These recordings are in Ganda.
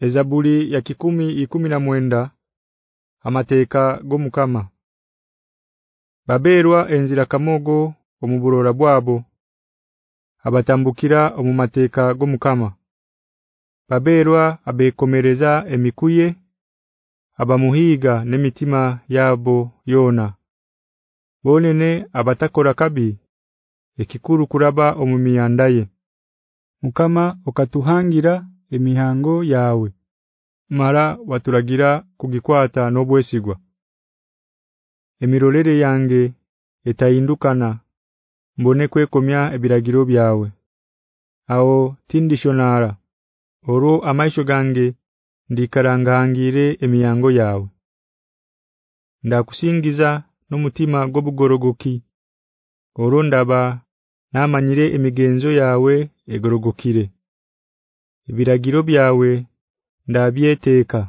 Ezabuli ya kikumi ikumi na mwenda Amateka gomukama Baberwa enzira kamogo omuburora bwabo abatambukira omumateka gomukama Baberwa abekomereza emikuye abamuhiga nemitima yabo yona. Bonene abatakora kabi ekikuru kuraba omumiyandaye Mukama okatuhangira emihango yawe. Mara waturagira kugikwata nobwesigwa. Emirolere yange etayindukana mbone kwekomya ebiragiro byawe. Aho tindishonara oro amaisho gange ndikarangangire emiyango yawe. Ndakusingiza n'umutima gobugorogoki oro ndaba namanyire emigenzo yawe egorogokire Ebiragiro byawe ndabyeteka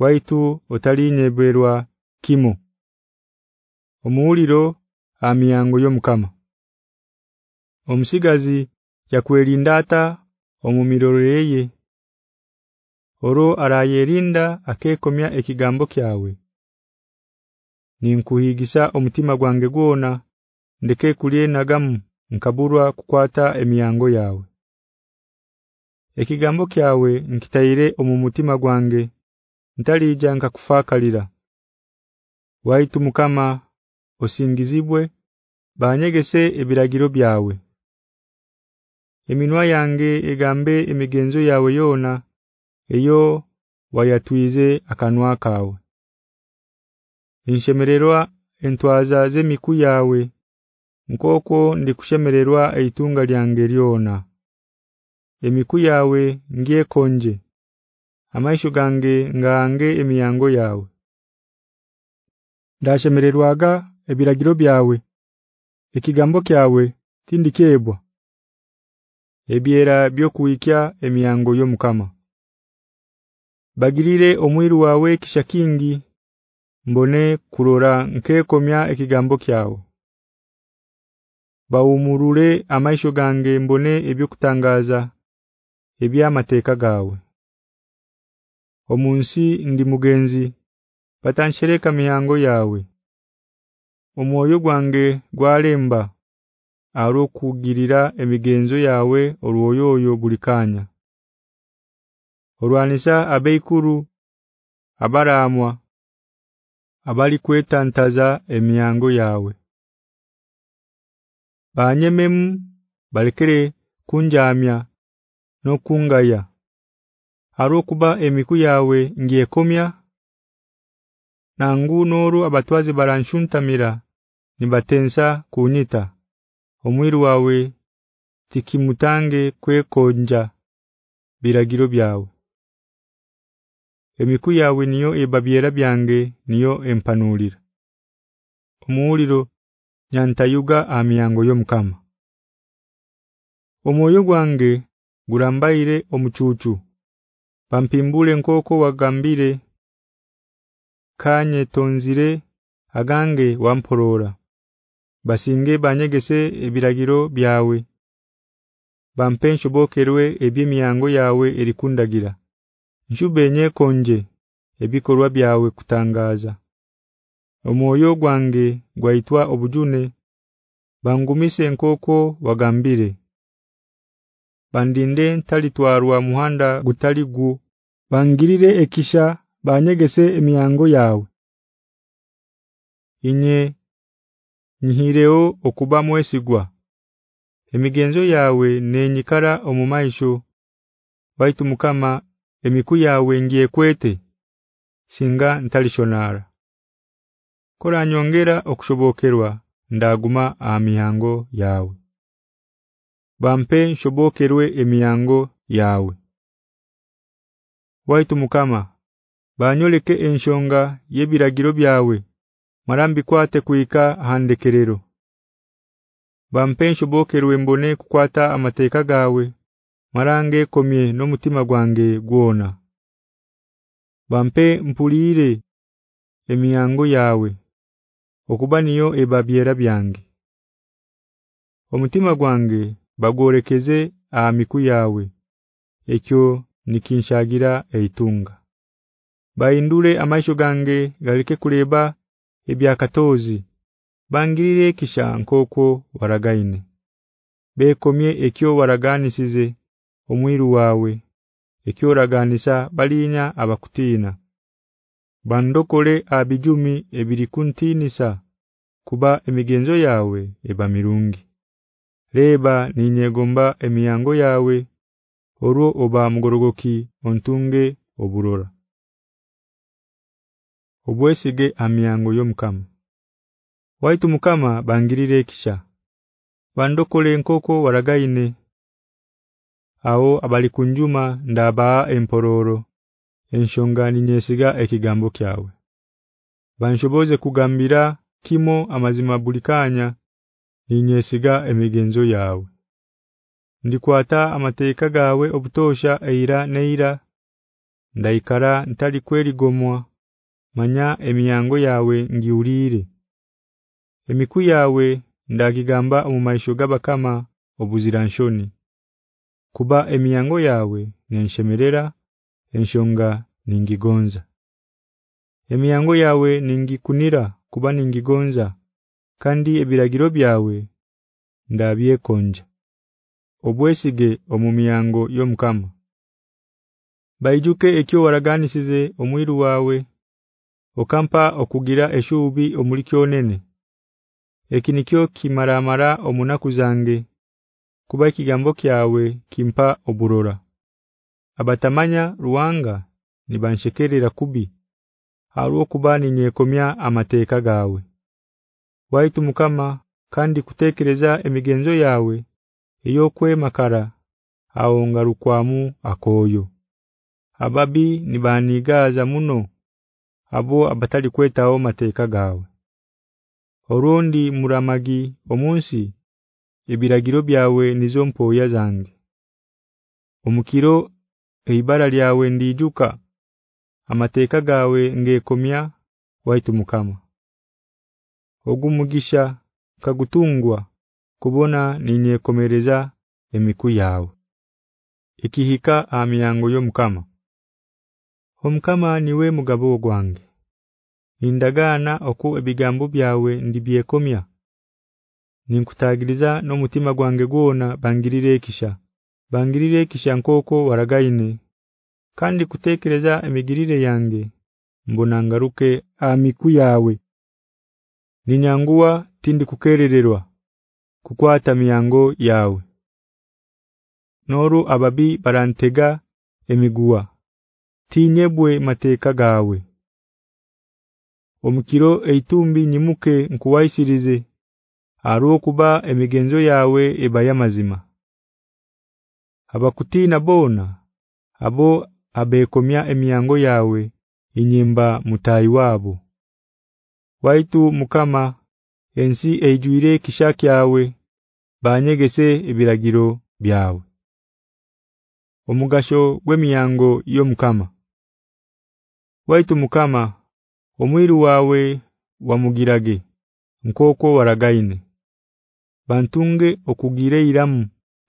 waitu otalinyeberwa kimo Omuuliro amiyango yomukama Omusigazi yakwelindata omumiroreye Oro arayerinda akekomya ekigambo kyawe. Ninkuhigisa omutima gwange gwona ndeke kulie nagamu nkaburwa kukwata emiyango yawe Ekigambo kyawe nkitaire omumutima gwange ntalija nkakufakalira. Waitu mukama osingizibwe banyegese ebiragiro byawe Eminwa yange egambe emigenzo yawe yona eyo wayatwize akanwa kawe Inshemererwa entwaza zemiku yawe nkoko ndikushemererwa eitunga lyange lyona Emiku yawe ngie konje Amaisho gange ngange emiyango yawe Ndashemererwaga ebiragiro byawe Ekigambo kyawe tindikebwa Ebyera byokuikya emiyango yomukama Bagirire omwiru wawe kishakingi mbone kurora nkekomya ekigambo kyawe. Baumurule amaisho gange mbone ebyokutangaza ebyamateka gawe Omunsi ndi mugenzi batanshereka miyango yawe Omwoyo gwange gwalemba aro kugirira emigenzo yawe orwoyoyo bulikanya Orwanisa abeikuru abaramwa abali kwetantaza emiyango yawe Banyemem balikere kunjamya nokungaya. Harokuba emiku yawe ngiyekomya nangu noru abatwazi baranshuntamira nibatensa kunyita. Omwiru wawe tikimutange kwekonja biragiro byawe. Emiku yawe niyo ebabiera byange niyo empanulira. Omuliro nyantayuga amiyango yomukama Omoyo gwange gurambaire omuchuchu Pampimbule nkoko wagambire kanye tonzire agange wamporora basinge banyegese ebiragiro byawe. Bampensho bokerwe ebyemiyango yawe erikundagira njubenye konje ebikorwa byawe kutangaza. Omwoyo gwange gwaitwa obujune. Bangumise nkoko wagambire bandinde talitwarwa muhanda gutaligu bangirire ekisha banyegese emiyango yawe inye nhireo okuba mwesigwa. Emigenzo yawe nenyikara omumaisho baitu mukama emiku yawe ngie kwete singa ntalishonara Kora nyongera okushobokerwa ndaguma amihango yawe Bampe nshobokerwe emiyango yawe Waitu mukama banyoleke enshonga yebiragiro byawe marambi kwate kuika handekerero bampe nshobokerwe mbone kukwata amateka gawe marange komye no mutima gwange gwona. Bampe mpulire emiyango yawe okuba niyo ebabyera byange. Omutima gwange bagorekeze amiku yawe ekyo nikinshagira eitunga. Baindure amaisho gange galike kuleba ebyakatozi bangirire kisha nkoko waragaine. Bekomye ekyo waraganisize omwiru wawe ekyo raganisa balinya abakutina bandokole abijumi ebiri kuntinisa kuba emigenzo yawe eba mirungi leba ninyegomba emiyango yawe orwo oba mugorogoki ontunge oburora. Obwesige amiyango yomukama. Waitu mukama bangirire kisha Bandokole nkoko waragaine. Aho abali kunjuma ndaba empororo enshongani nyesiga ekigambo kyawe Banshoboze kugambira kimo amazima bulikanya ninyesiga emigenzo yawe. Ndikwata amateeka gawe obutosha eira neira. Ndaikara ntali kweri gomwa manya emiyango yawe ngiulire emiku yawe ndagigamba mu maisho gabakama obuziranshoni kuba emiyango yawe nenshemerera enshonga ningigonza. Emiyango yawe ningikunira kuba ningigonza kandi ebiragiro byawe ndabyekonja. Obwesige omumiyango yomukama Baijuke ekyo waraganisize omwiru wawe okampa okugira eshubi omulikyonene ekinikyo kimaramara omunaku zange kuba ikigambo kyawe kimpa oburora. Abatamanya ruwanga nibanshekerera kubi haruo kubani nyekomya amateeka gawe waitu mukama kandi kutekereza emigenzo yawe iyo kwemakara aongarukwamu akoyo ababi nibanigaza muno abo abatali kwetao mateeka gawe Orundi muramagi omunsi ebiragiro byawe nizo mpoya zange. Omukiro eibara lyawe ndijuka amateeka gawe ngekomya waitu mukama Ogumugisha kagutungwa kubona ninyekomereza emiku yawe Ikihika amiyango yomukama Omukama niwe mugabo gwange. Indagana oku ebigambo byawe ndibyekomya. Ninkutagiriza no mutima gwange gwona bangirire ekisha. Bangirire ekisha nkoko waragaine. Kandi kutekereza emigirire yange mbona ngaruke amiku yawe Ninyangua tindi kukerererwa kukwata miyango yawe. Noru ababi barantega emiguwa tinyebwe mateka gawe. Omukiro eitumbi nyimuke nkuwaisirize aruo kuba emigenzo yawe ebaya mazima. Abakutina bona abo abekomya emiyango yawe inyimba mutayi wabo waitu mukama ensi ejuire kishaki yawe banyegese ebiragiro byawe. Omugasho gwemiyango yo mukama. Waitu mukama omwiru wawe wamugirage nkoko waragaine. Bantunge okugire iramu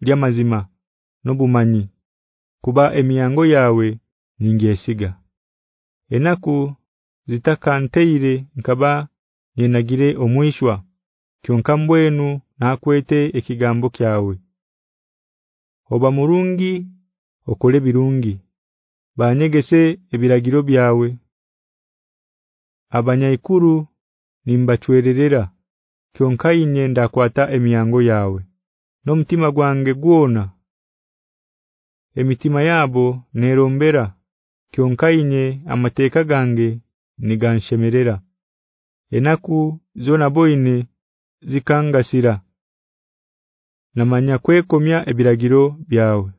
lyamazima nobumanyi kuba emiyango yawe ningesiga enaku zitakanteire nkaba yenagire omwishwa kyonkambwenu nakwete ekigambo kyawe. Oba murungi okole birungi. Banyegese ebiragiro byawe. Abanyaikuru nimbachwererera kyonkaine ndakwata emiyango yawe. No mtima gwange gwona. Emitima yabo nerombera kyonkaine amateeka gange niganshemerera enaku zona boine zikangasira. Namanya kwekomya ebiragiro byawe.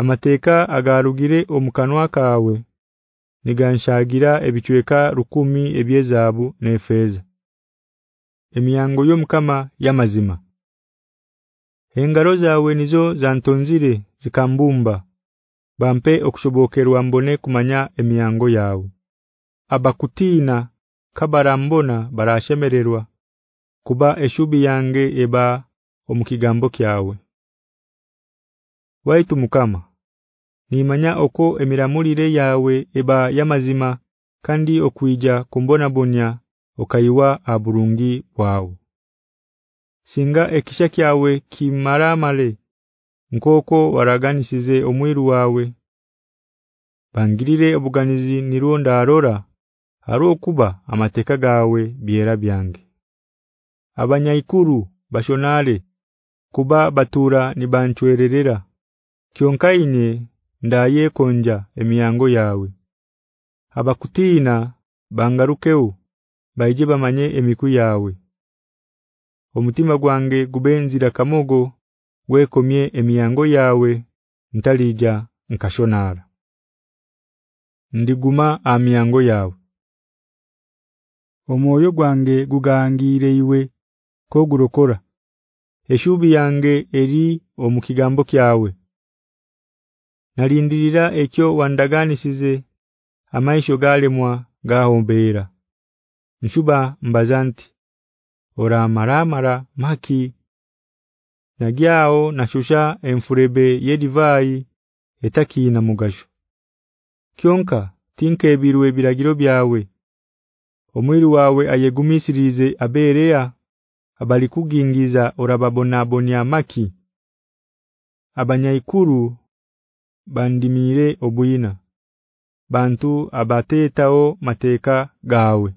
Amateeka agarugire omukanwa kawe. Niganshagira ebichweka rukumi ebyezabu nefeza. Emiyango yomukama yamazima. Engaro zawe nizo zantonzire zikambumba. Bampe okushobokerwa mbone kumanya emiyango yawe abakutina kabarambona barashemererwa kuba eshubi yange eba omukigambo kyawe. Waitu mukama nimanya oko emiramulire yawe eba yamazima kandi okuija kumbona bonya okaiwa aburungi wao Singa ekisha kyawe kimaramale nkoko waraganisize omwiru wawe. Bangirire obuganizi nirwo arora harokuba amateka gawe byera byange. Abanyaikuru bashonale kuba batura nibanchwererera. Kyonkaine ndaye konja emiyango yawe. Abakutina bangarukeu baije bamanye emiku yawe. Omutima gwange gubenzira kamogo wekomye emiyango yawe ntalija nkashonara Ndiguma amiyango yawe Omoyo gwange gugangire iwe kogurokora Eshubi yange eri omukigambo kyawe. Nalindirira ekyo wandaganisize amaisho galemwa gahombera Nshuba mbazanti ora maramara maki. Nagyao nashusha enfurebe yedivai etakina mugasho. Kyonka tinke ebirwe biragiro byawe Omwiri wawe ayegumisirize aberea abali kugingiza orababona bonya maki Abanyaikuru bandimire obuyina bantu abatetao mateka gawe.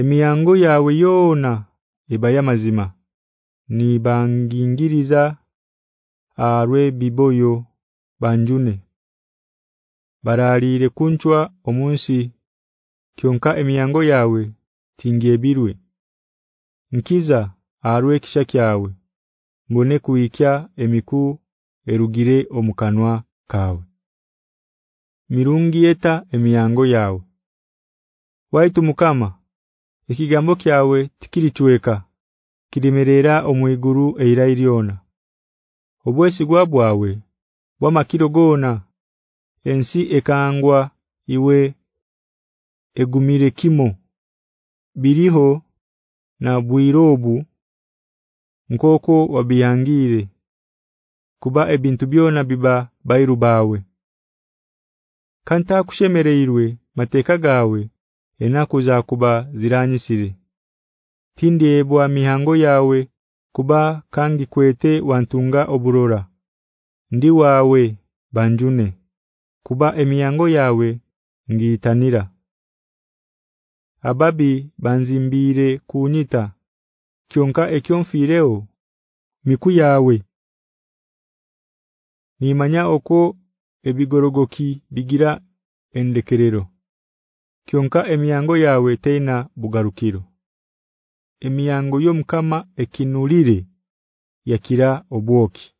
Emiyango yawe yona ibaya mazima ni bangingiriza arwe biboyo banjune. Baralire kunchwa omunsi kyonka emiyango yawe tingebirwe nkiza arwe kishakyawe mbone kuikya emiku erugire omukanwa kawe. Mirungi eta emiyango yawe. Waitu mukama ekigambo kyawe tikirichweka kidimerera omwiguru eirairiona obwesi gwabwawe bwamakiro gona ensi ekangwa iwe egumire kimo. Biriho na bwirobu nkoko wabiyangire kuba ebintu byona biba bairubawe kanta kushemereirwe mateka gawe enako za kuba ziranyisire. Tindebwa mihango yawe kuba kangi kwete wantunga oburora. Ndi wawe banjune kuba emiyango yawe ngitanira ababi banzimbire kunyita kyonka ekyonfireo miku yawe nimanya oko ebigorogoki bigira endekerero. Kyonka emiyango yawe teina bugarukiro. Emiyango yomkama ekinulire yakira obwoki.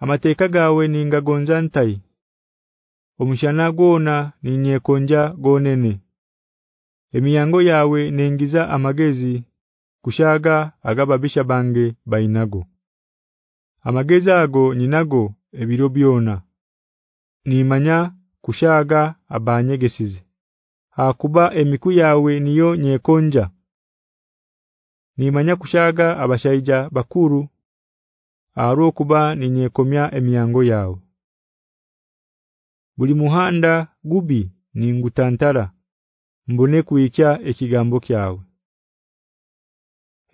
Amateka gawe ninga gonzantai omushana gona ninyekonja gonene emiyango yawe nengiza amagezi kushaga agababisha bange bainago amagezi ago ninago ebiro byona. Nimanya kushaga abanyegesize hakuba emiku yawe niyo nyekonja. Nimanya kushaga abashaija bakuru. Aro kuba ninyekomya emiyango yawe buli muhanda gubi ningutantara mbone kuicha ekigambo kyawe.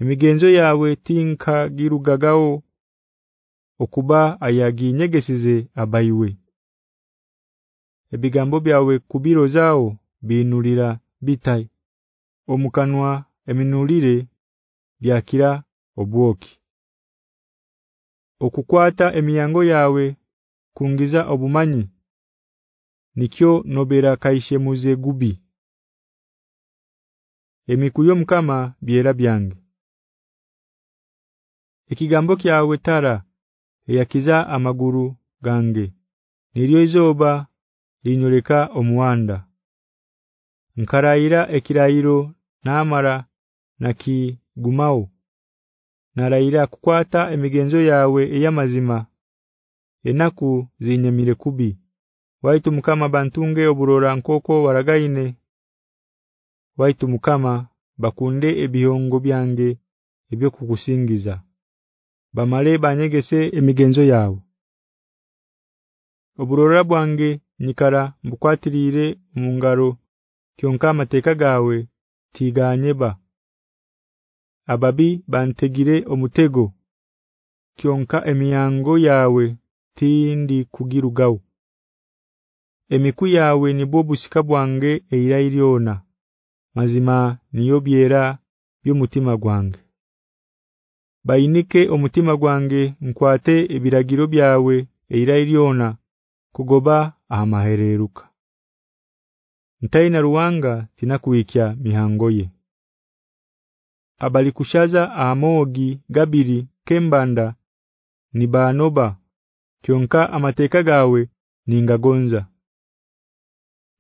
Emigenzo yawe tinka girugagao okuba ayaginyegesize abayiwe ebigambo byawe kubiro zao binulira bitai. Omukanwa eminulire byakira obwoki. Okukwata emiyango yawe kungiza obumanyi. Nikyo nobera kaishe muze gubi emikuyo mukama byera byange. Ekigambo kyawe tara yakiza amaguru gange niryo izoba linyoleka omuwanda. Nkarayira ekirayiro namara naki gumao narayira kukwata emigenzo yawe eyamazima enaku zinyemire kubi. Waitu mukama bantunge oburora nkoko waragaine waitu mukama bakunde ebihongo byange ebyo kukusingiza bamale banyegese emigenzo yawe oburora bwange nikara mbukwatirire mu ngaro. Kyonka amateka gawe tiganyeba ababi bantegire omutego. Kyonka emiyango yawe tindi kugirugawo. Emiku yawe nibwo bushika bwange eira iliona mazima niyo byera byumutima gwange. Bayinike omutima gwange nkwate ebiragiro byawe eira iliona kugoba amahereruka ntaina ruwanga tinakuikya mihango ye. Abali kushaza amogi gabiri kembanda nibanoba kyonka amateka gawe ningagonza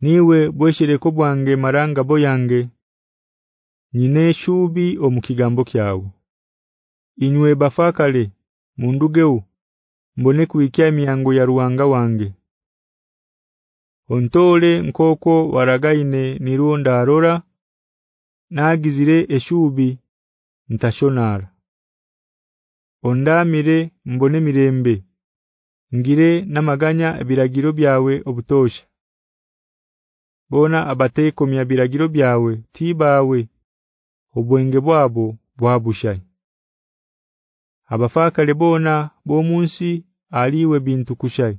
niwe bweshereko bwange maranga boyange nyine shubi omukigambo kyawo inywe bafakale mundugeu mbone kuikia miyango ya ruwanga wange. Ontole nkoko waragaine nirunda arora nagizire eshubi ntashonara. Ondamire mbone mirembe ngire namaganya biragiro byawe obutosha bona abateko mya biragiro byawe tibawe. Obwenge bwabo bwabushaye abafaka lebona bomunsi aliwe bintu kushai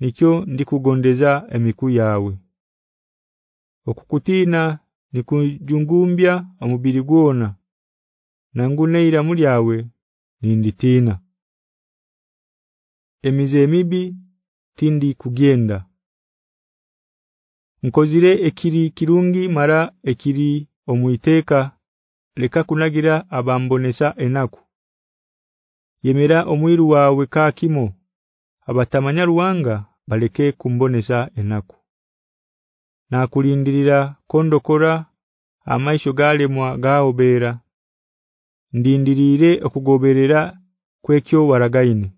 nikyo ndikugondeza emiku yawe. Okukutina nikujungumbya omubiri gwona. Nanguneira mulyawe ninditina. Emize mibi tindi kugenda nkozire ekiri kirungi mara ekiri omuiteka leka kunagira abambonesa enaku. Yemera omwiru wawe kakimo abatamanya ruwanga baleke kumbonesa enaku. Na kulindirira kondokora amaisho gale mwa gaobera ndindirire okugoberera kwekyo waragaine.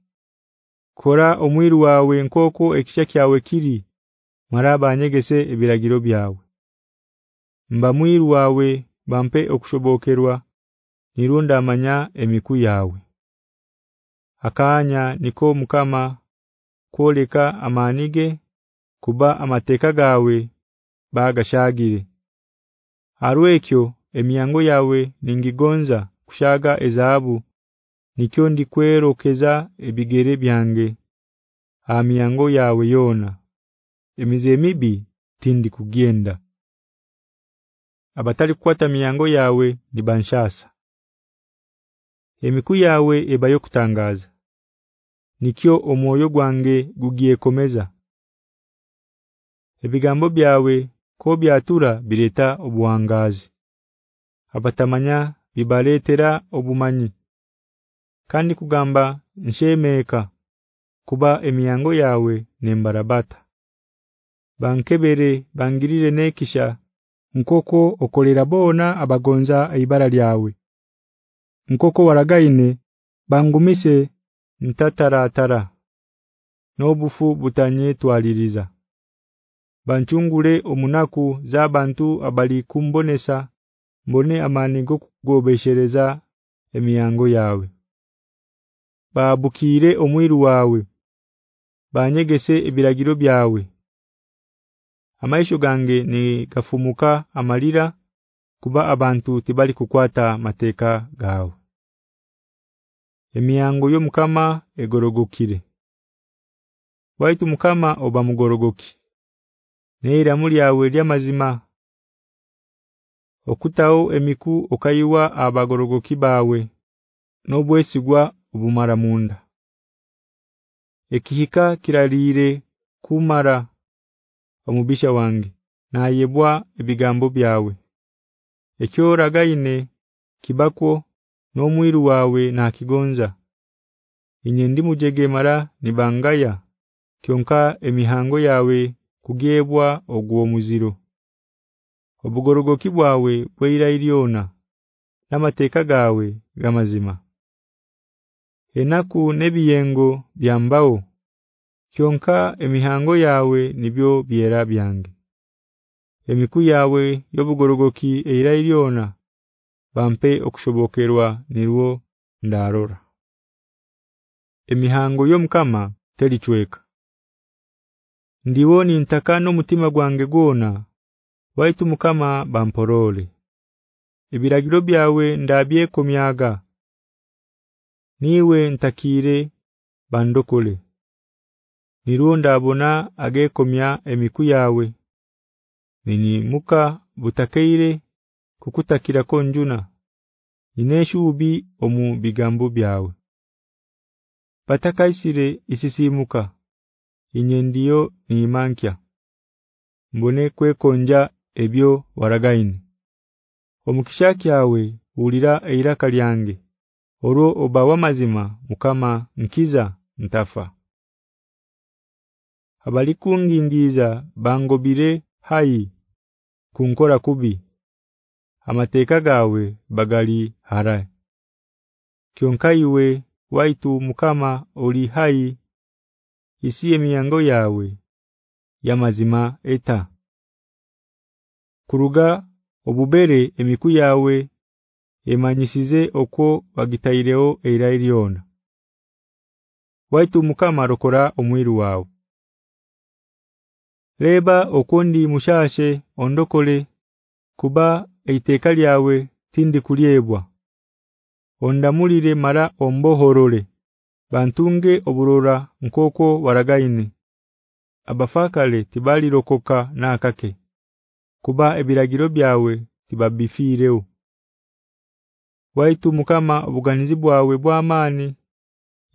Kora omwiru wawe nkoko ekisha kyawe kiri maraba anyegese ebiragiro byawe mba bampe okushobokerwa nirunda amanya emiku yawe akanya niko mukama koleka amanige kuba amateka gawe bagashagire arwekyo emiyango yawe ningigonza kushaga ezabu nikyo ndikwerokeza ebigere byange amiyango yawe yona emize mibi tindi kugenda abatali kwata miyango yawe nibanshasa emiku yawe ebayo kutangaza. Nikyo omwoyo gwange gugiye komeza. Ebigambo byawe ko byatura bireta obuwangazi abatamanya bibaletera obumanyi. Kandi kugamba nshemeka kuba emiyango yawe nembarabata bankebere bangirire nekisha nkoko okolera bona abagonza ibara lyawe. Nkoko waragaine bangumise ntataratara. Nobufu butanye twaliriza. Banchungule omunaku zabantu abali kumbonesa mbone amani go kugobeshereza emiyango yawe babukire omwiru wawe banyegese ebiragiro byawe amaisho gange ni kafumuka amalira kuba abantu tibali kukwata mateka gawe emiyango yomukama egorogokire. Waitu mukama oba mugorogoki neera muri yawe lyamazima. Okutao emiku okayiwa abagorogoki bawe nobwesigwa obumara munda. Ekihika kiralire kumara omubisha wange nayebwa ebigambo byawe. Ekyoragaine kibako nomwiru wawe na kigonza inye ndi mujegemara nibangaya kyonka emihango yawe kugebwa ogwo muziro. Obugorogoki bwawe bweira iliona namateka gawe gamazima enaku nebiyengo byambao kyonka emihango yawe nibyo byera byange. Emiku yawe yobugorogoki eira iliona bampe okushobokerwa nirwo ndarora. Emihango yomkama telichweka ndiwoni ntakano mutima gwange gona waitu mukama bamporole. Ebiragiro byawe ndabye komyaga niwe ntakire bandokole nironda abona agekomya emiku yawe. Nini muka butakeire kukutakira konjuna ineshubi omu bigambo byawe. Patakaisire isisimuka. Inyendiyo niimankya. Mbone kwekonja ebyo waragaine. Omukishaki yawe ulira eiraka lyange. Oro obawa mazima mukama nkiza ntafa abalikungingiza bangobire hai kunkora kubi. Amateka gawe bagali harai kyonkaiwe waitu mukama oli hai isiye miyango yawe ya mazima eta. Kuruga obubere emiku yawe emanyisize okwo bagitaireo eirairiona. Waitu mukama rokora omwiru wawe Leba okundi mushashe ondokole kuba eiteka lyawe tindi kuliebwa ondamulire mara ombohorole bantunge oburora nkoko waragaine. Abafakale tibali rokoka nakake kuba ebiragiro byawe tibabifireo waitu mukama obuganizi bwawe bwamani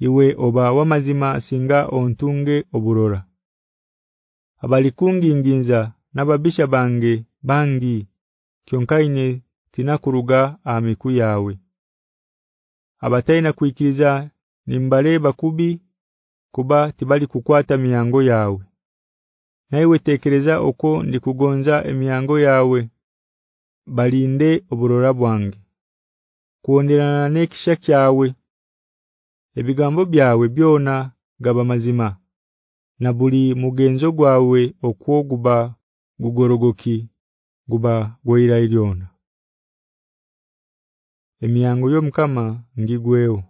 iwe oba wamazima singa ontunge oburora abalikunginginza nababisha bange bangi. Kyonkaine tinakuruga amiku yawe abataina kuikiriza nimbaleba kubi kuba tibali kukwata miyango yawe. Naiwe tekereza uko ndikugonza emiyango yawe. Balinde oburora bwange. Kuonderana nekisha kyawe. Ebigambo byawe byona gaba mazima na buli mugenzo gwawe okwoguba gugorogoki guba goira iliona emiyango yomkama ngigweo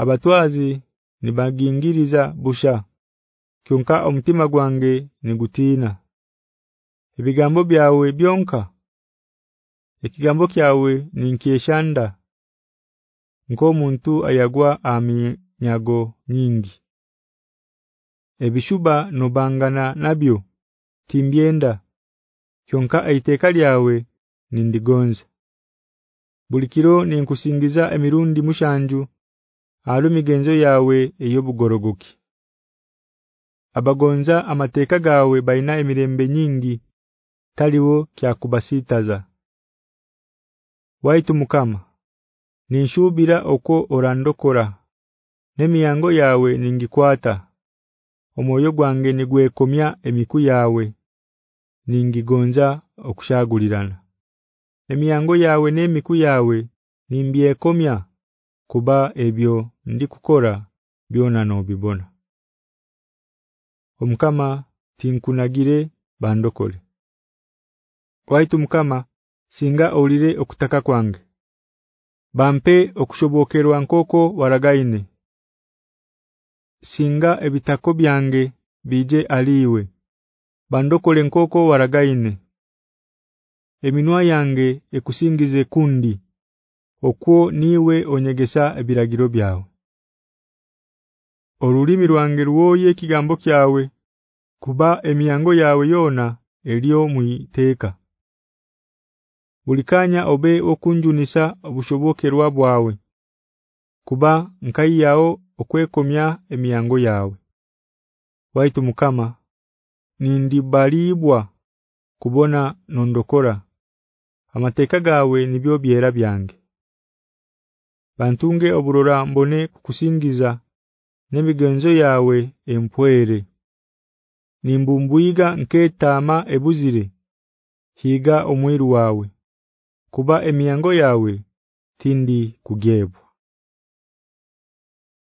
abatwazi nibagingiriza busha. Kyonka omutima gwange nigutina ebigambo byawe byonka. Ekigambo kyawe ninkeshanda nko muntu ayagwa aminyago nyingi ebishuba nobangana nabyo timbyenda. Kyonka aiteka lyawe nindigonza bulikiro ninkusingiza emirundi mushanju alumigenzo yawe eyobugorogoki. Abagonza amateka gawe baina emirembe nyingi taliwo kyakubasitaza. Waitu mukama ninshubira oko orandokora nemiyango yawe ningikwata omwoyo gwange nigwekomya emiku yawe ningigonza okushagulirana. Emiyango yawe nemiku yawe nimbyekomya kuba ebyo ndikukora byona no bibona omkama tinkunagire bandokole. Waitu mkama singa olire okutaka kwange. Bampe okushobokerwa nkoko waragaine singa ebitako byange bije aliwe bandokole nkoko waragaine. Eminwa yange ekusingize kundi okwo niwe onyegesa ebiragiro byawe. Orulimi rwange ruwoye kigambo kyawe kuba emiyango yawe yona elio muiteka Bulikanya obe okunjunisa obushobokerwa bwawe kuba nkai yao okwekomya emiyango yawe Waitu mukama nindibalibwa kubona nondokora. Amateka gawe nibyo byera byange. Bantunge oburora mbone kukusingiza nemigenzo yawe empwere. Nimbumbuiga nketama ebuzire higa omwiru wawe kuba emiyango yawe tindi kugebu